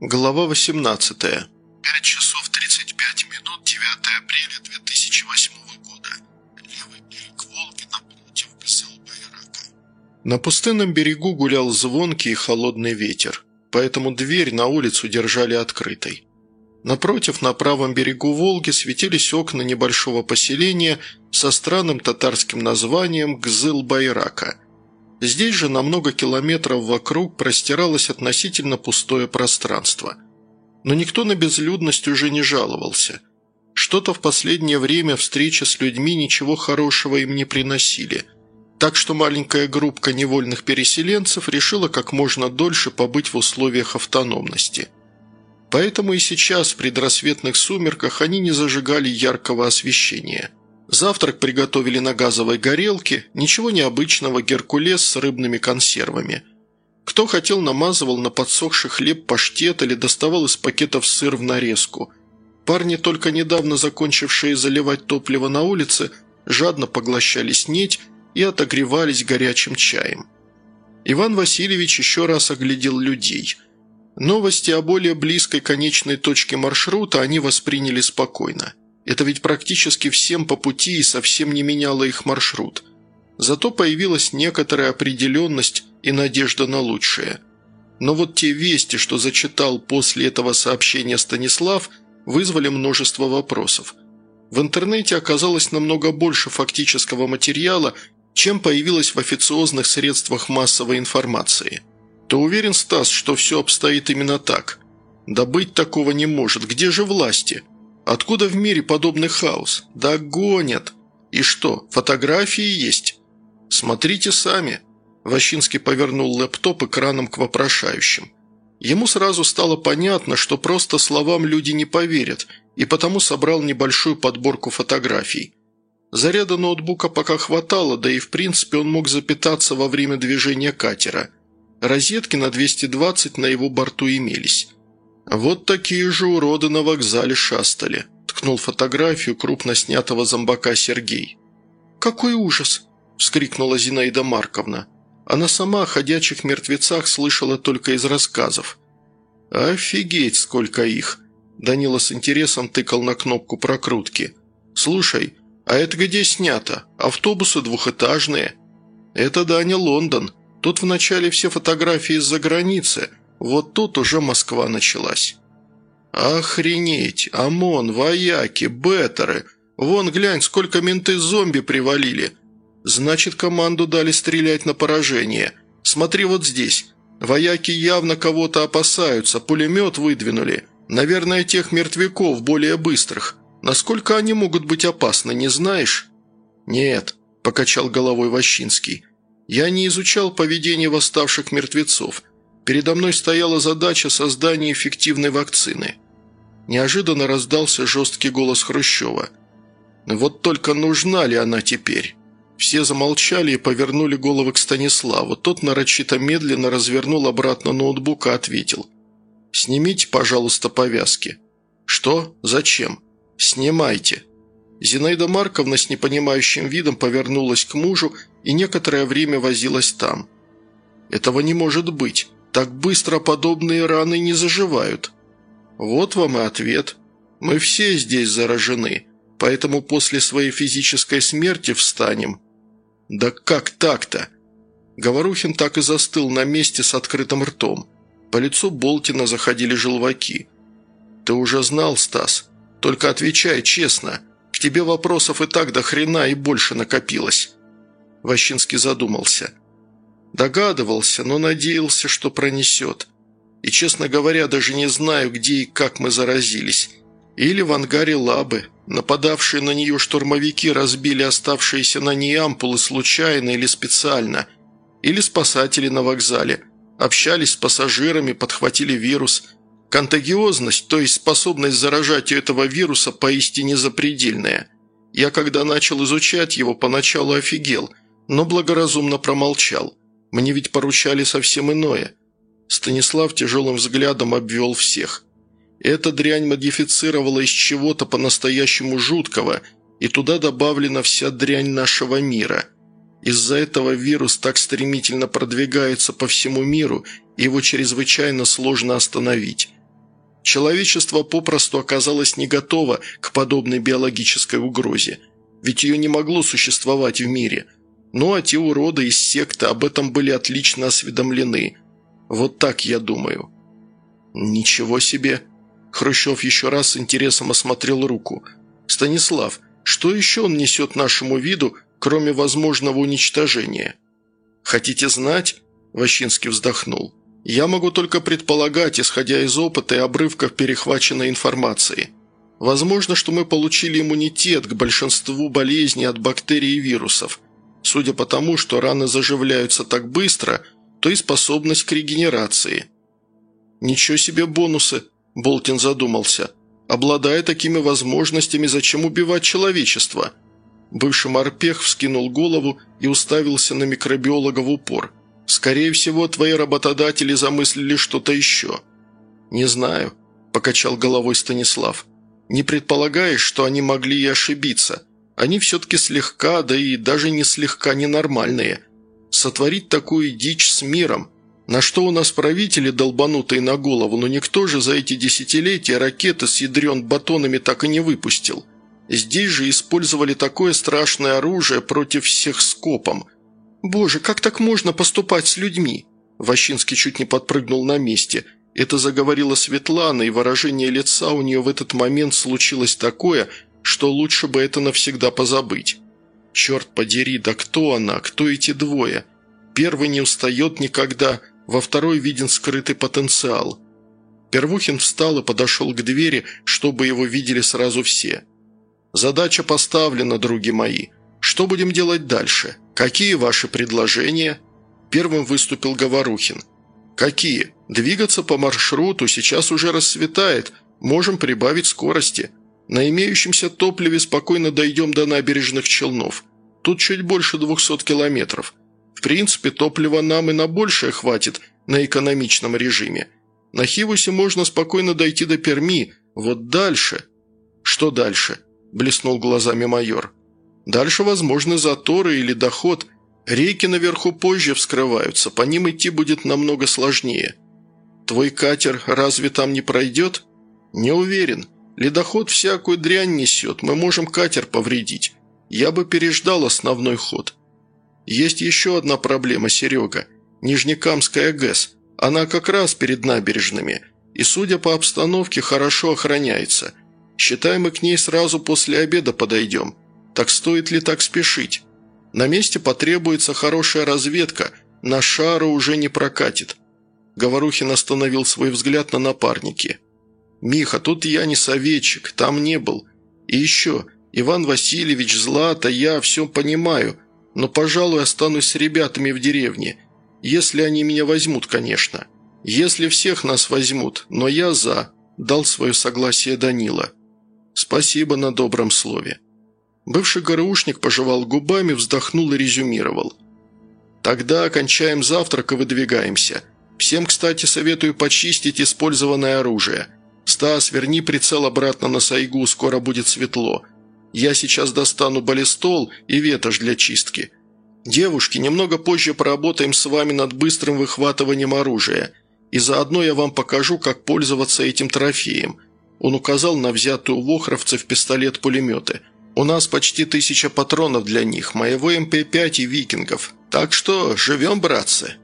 Глава 18. 5 часов 35 минут 9 апреля 2008 года. Левый берег Волги напротив Гасылбайрака. На пустынном берегу гулял звонкий и холодный ветер, поэтому дверь на улицу держали открытой. Напротив, на правом берегу Волги светились окна небольшого поселения со странным татарским названием Гзыл-Байрака – Здесь же на много километров вокруг простиралось относительно пустое пространство. Но никто на безлюдность уже не жаловался. Что-то в последнее время встречи с людьми ничего хорошего им не приносили. Так что маленькая группка невольных переселенцев решила как можно дольше побыть в условиях автономности. Поэтому и сейчас в предрассветных сумерках они не зажигали яркого освещения – Завтрак приготовили на газовой горелке, ничего необычного, геркулес с рыбными консервами. Кто хотел, намазывал на подсохший хлеб паштет или доставал из пакетов сыр в нарезку. Парни, только недавно закончившие заливать топливо на улице, жадно поглощали снеть и отогревались горячим чаем. Иван Васильевич еще раз оглядел людей. Новости о более близкой конечной точке маршрута они восприняли спокойно – это ведь практически всем по пути и совсем не меняло их маршрут. Зато появилась некоторая определенность и надежда на лучшее. Но вот те вести, что зачитал после этого сообщения Станислав, вызвали множество вопросов. В интернете оказалось намного больше фактического материала, чем появилось в официозных средствах массовой информации. Ты уверен, Стас, что все обстоит именно так? Да быть такого не может. Где же власти? Откуда в мире подобный хаос? Да гонят! И что, фотографии есть? Смотрите сами!» Ващинский повернул лэптоп экраном к вопрошающим. Ему сразу стало понятно, что просто словам люди не поверят, и потому собрал небольшую подборку фотографий. Заряда ноутбука пока хватало, да и в принципе он мог запитаться во время движения катера. Розетки на 220 на его борту имелись. «Вот такие же уроды на вокзале шастали», – ткнул фотографию крупно снятого зомбака Сергей. «Какой ужас!» – вскрикнула Зинаида Марковна. Она сама о ходячих мертвецах слышала только из рассказов. «Офигеть, сколько их!» Данила с интересом тыкал на кнопку прокрутки. «Слушай, а это где снято? Автобусы двухэтажные?» «Это Даня Лондон. Тут вначале все фотографии из-за границы, вот тут уже Москва началась. «Охренеть! ОМОН, вояки, беттеры! Вон, глянь, сколько менты зомби привалили! Значит, команду дали стрелять на поражение. Смотри вот здесь. Вояки явно кого-то опасаются, пулемет выдвинули. Наверное, тех мертвяков, более быстрых. Насколько они могут быть опасны, не знаешь?» «Нет», – покачал головой Ващинский. «Я не изучал поведение восставших мертвецов». Передо мной стояла задача создания эффективной вакцины. Неожиданно раздался жесткий голос Хрущева. «Вот только нужна ли она теперь?» Все замолчали и повернули головы к Станиславу. Тот нарочито медленно развернул обратно ноутбук и ответил. «Снимите, пожалуйста, повязки». «Что? Зачем?» «Снимайте». Зинаида Марковна с непонимающим видом повернулась к мужу и некоторое время возилась там. «Этого не может быть. Так быстро подобные раны не заживают. Вот вам и ответ. Мы все здесь заражены, поэтому после своей физической смерти встанем. Да как так-то? Говорухин так и застыл на месте с открытым ртом. По лицу Болтина заходили желваки. «Ты уже знал, Стас? Только отвечай честно. К тебе вопросов и так до хрена и больше накопилось». Ващинский задумался – Догадывался, но надеялся, что пронесет. И, честно говоря, даже не знаю, где и как мы заразились. Или в ангаре Лабы. Нападавшие на нее штурмовики разбили оставшиеся на ней ампулы случайно или специально. Или спасатели на вокзале. Общались с пассажирами, подхватили вирус. Контагиозность, то есть способность заражать у этого вируса, поистине запредельная. Я, когда начал изучать его, поначалу офигел, но благоразумно промолчал. Мне ведь поручали совсем иное». Станислав тяжелым взглядом обвел всех. «Эта дрянь модифицировала из чего-то по-настоящему жуткого, и туда добавлена вся дрянь нашего мира. Из-за этого вирус так стремительно продвигается по всему миру, и его чрезвычайно сложно остановить. Человечество попросту оказалось не готово к подобной биологической угрозе. Ведь ее не могло существовать в мире. Ну а те уроды из секты об этом были отлично осведомлены. Вот так я думаю. «Ничего себе!» Хрущев еще раз с интересом осмотрел руку. «Станислав, что еще он несет нашему виду, кроме возможного уничтожения?» «Хотите знать?» – Ващинский вздохнул. «Я могу только предполагать, исходя из опыта и обрывков перехваченной информации. Возможно, что мы получили иммунитет к большинству болезней от бактерий и вирусов. Судя по тому, что раны заживляются так быстро, то и способность к регенерации». «Ничего себе бонусы!» – Болтин задумался. «Обладая такими возможностями, зачем убивать человечество?» Бывший морпех вскинул голову и уставился на микробиолога в упор. «Скорее всего, твои работодатели замыслили что-то еще». «Не знаю», – покачал головой Станислав. «Не предполагаешь, что они могли и ошибиться. Они все-таки слегка, да и даже не слегка ненормальные. Сотворить такую дичь с миром. На что у нас правители долбанутые на голову, но никто же за эти десятилетия ракеты с ядрен батонами так и не выпустил». Здесь же использовали такое страшное оружие против всех скопом. Боже, как так можно поступать с людьми?» Ващинский чуть не подпрыгнул на месте. Это заговорила Светлана, и выражение лица у нее в этот момент случилось такое, что лучше бы это навсегда позабыть. «Черт подери, да кто она? Кто эти двое?» Первый не устает никогда, во второй виден скрытый потенциал. Первухин встал и подошел к двери, чтобы его видели сразу все. Задача поставлена, други мои. Что будем делать дальше? Какие ваши предложения?» Первым выступил Говорухин. «Какие? Двигаться по маршруту, сейчас уже рассветает, можем прибавить скорости. На имеющемся топливе спокойно дойдем до набережных Челнов. Тут чуть больше 200 километров. В принципе, топлива нам и на большее хватит на экономичном режиме. На Хивусе можно спокойно дойти до Перми, вот дальше...» «Что дальше?» блеснул глазами майор. «Дальше возможны заторы или доход. Реки наверху позже вскрываются, по ним идти будет намного сложнее. Твой катер разве там не пройдет?» «Не уверен. Ледоход всякую дрянь несет, мы можем катер повредить. Я бы переждал основной ход. Есть еще одна проблема, Серега. Нижнекамская ГЭС. Она как раз перед набережными, и, судя по обстановке, хорошо охраняется». Считай, мы к ней сразу после обеда подойдем. Так стоит ли так спешить? На месте потребуется хорошая разведка, на шару уже не прокатит». Говорухин остановил свой взгляд на напарнике. «Миха, тут я не советчик, там не был. И еще, Иван Васильевич, Злата, я все понимаю, но, пожалуй, останусь с ребятами в деревне, если они меня возьмут, конечно. Если всех нас возьмут, но я за», – дал свое согласие Данила. Спасибо на добром слове». Бывший ГРУшник пожевал губами, вздохнул и резюмировал. «Тогда окончаем завтрак и выдвигаемся. Всем, кстати, советую почистить использованное оружие. Стас, верни прицел обратно на Сайгу, скоро будет светло. Я сейчас достану баллистол и ветошь для чистки. Девушки, немного позже поработаем с вами над быстрым выхватыванием оружия. И заодно я вам покажу, как пользоваться этим трофеем. Он указал на взятую у вохровцев пистолет-пулеметы. «У нас почти тысяча патронов для них, моего МП-5 и викингов. Так что живем, братцы!»